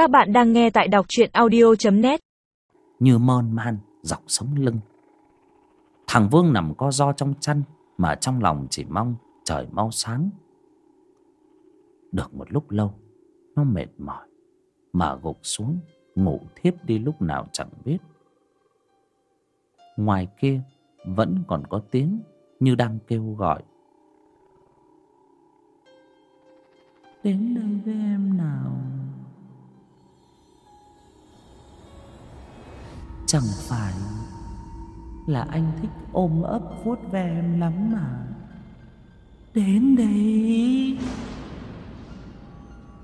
Các bạn đang nghe tại đọc truyện audio.net Như mon man dọc sống lưng. Thằng Vương nằm co ro trong chăn Mà trong lòng chỉ mong trời mau sáng. Được một lúc lâu Nó mệt mỏi Mà gục xuống Ngủ thiếp đi lúc nào chẳng biết. Ngoài kia Vẫn còn có tiếng Như đang kêu gọi. Đến đây với em nào Chẳng phải Là anh thích ôm ấp vuốt ve em lắm mà. Đến đây,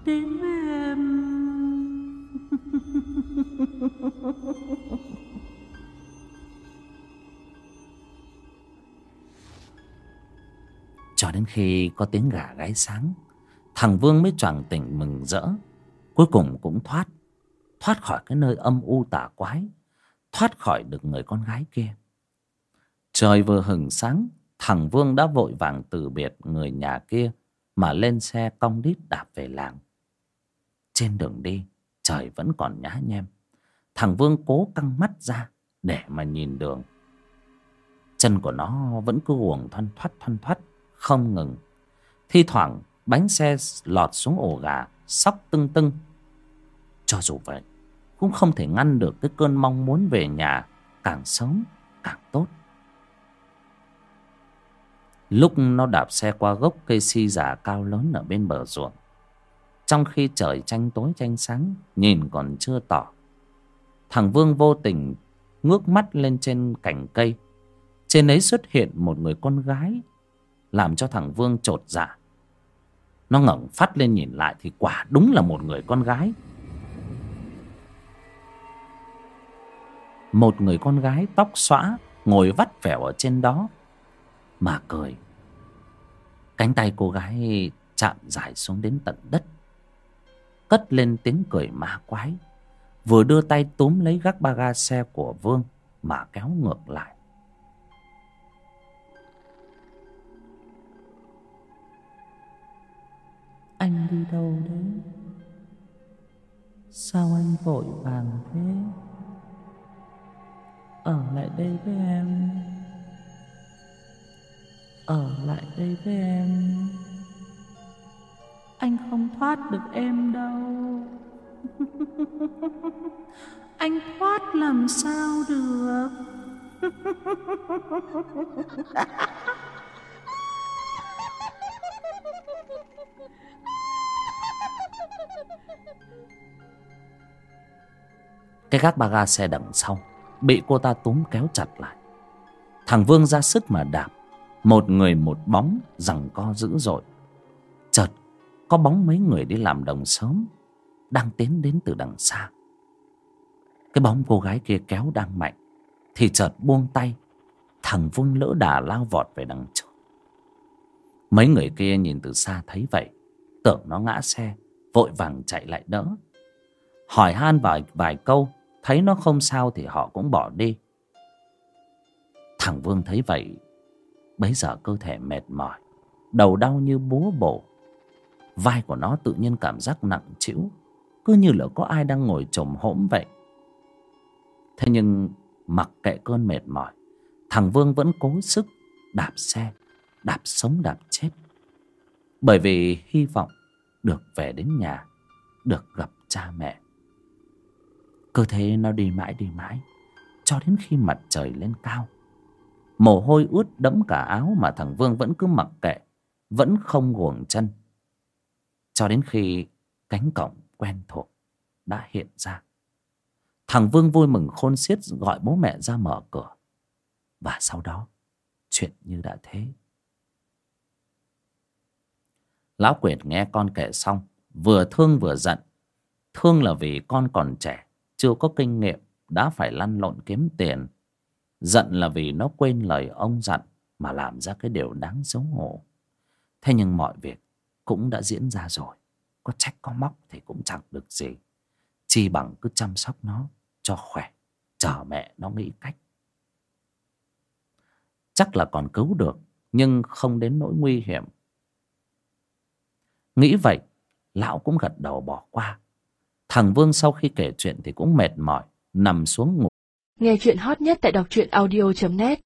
Đến với em. Cho đến khi có tiếng gà gáy sáng, Thằng Vương mới choàng tỉnh mừng rỡ. Cuối cùng cũng thoát Thoát khỏi cái nơi âm u tà quái. Thoát khỏi được người con gái kia. Trời vừa hừng sáng, Thằng Vương đã vội vàng từ biệt người nhà kia Mà lên xe cong đít đạp về làng. Trên đường đi, Trời vẫn còn nhá nhem. Thằng Vương cố căng mắt ra Để mà nhìn đường. Chân của nó vẫn cứ uổng thoăn thoắt thoăn thoắt, Không ngừng. Thi thoảng, bánh xe lọt xuống ổ gà, Sóc tưng tưng. Cho dù vậy cũng không thể ngăn được cái cơn mong muốn về nhà Càng sớm càng tốt. Lúc nó đạp xe qua gốc cây si già cao lớn ở bên bờ ruộng, Trong khi trời tranh tối tranh sáng, Nhìn còn chưa tỏ, Thằng Vương vô tình ngước mắt lên trên cành cây. Trên ấy xuất hiện một người con gái, Làm cho thằng Vương trột dạ. Nó ngẩng phát lên nhìn lại Thì quả đúng là một người con gái. Một người con gái tóc xõa Ngồi vắt vẻo ở trên đó, Mà cười Cánh tay cô gái chạm dài xuống đến tận đất Cất lên tiếng cười ma quái, Vừa đưa tay túm lấy gác ba ga xe của Vương Mà kéo ngược lại Anh đi đâu đấy? Sao anh vội vàng thế? Ở lại đây với em. Ở lại đây với em. Anh không thoát được em đâu. Anh thoát làm sao được? Cái gác ba ga xe đằng sau Bị cô ta túm kéo chặt lại. Thằng Vương ra sức mà đạp. Một người một bóng rằng co dữ dội. Chợt có bóng mấy người đi làm đồng sớm Đang tiến đến từ đằng xa. Cái bóng cô gái kia kéo đang mạnh Thì chợt buông tay Thằng Vương lỡ đà lao vọt về đằng trước. Mấy người kia nhìn từ xa thấy vậy Tưởng nó ngã xe Vội vàng chạy lại đỡ. Hỏi han vài, vài câu Thấy nó không sao thì họ cũng bỏ đi. Thằng Vương thấy vậy, Bấy giờ cơ thể mệt mỏi, Đầu đau như búa bổ. Vai của nó tự nhiên cảm giác nặng trĩu, Cứ như là có ai đang ngồi chồm hỗn vậy. Thế nhưng mặc kệ cơn mệt mỏi, Thằng Vương vẫn cố sức đạp xe, Đạp sống đạp chết. Bởi vì hy vọng được về đến nhà, Được gặp cha mẹ. Cơ thể nó đi mãi đi mãi, Cho đến khi mặt trời lên cao. Mồ hôi ướt đẫm cả áo Mà thằng Vương vẫn cứ mặc kệ, Vẫn không guồng chân. Cho đến khi cánh cổng quen thuộc Đã hiện ra, Thằng Vương vui mừng khôn xiết Gọi bố mẹ ra mở cửa. Và sau đó, Chuyện như đã thế. Lão Quyệt nghe con kể xong, Vừa thương vừa giận. Thương là vì con còn trẻ chưa có kinh nghiệm, Đã phải lăn lộn kiếm tiền. Giận là vì nó quên lời ông dặn Mà làm ra cái điều đáng xấu hổ. Thế nhưng mọi việc Cũng đã diễn ra rồi. Có trách, có móc thì cũng chẳng được gì. Chi bằng cứ chăm sóc nó Cho khỏe, Chờ mẹ nó nghĩ cách. Chắc là còn cứu được, Nhưng không đến nỗi nguy hiểm. Nghĩ vậy, Lão cũng gật đầu bỏ qua thằng vương sau khi kể chuyện thì cũng mệt mỏi, nằm xuống ngủ. Nghe chuyện hot nhất tại đọc truyện audio.net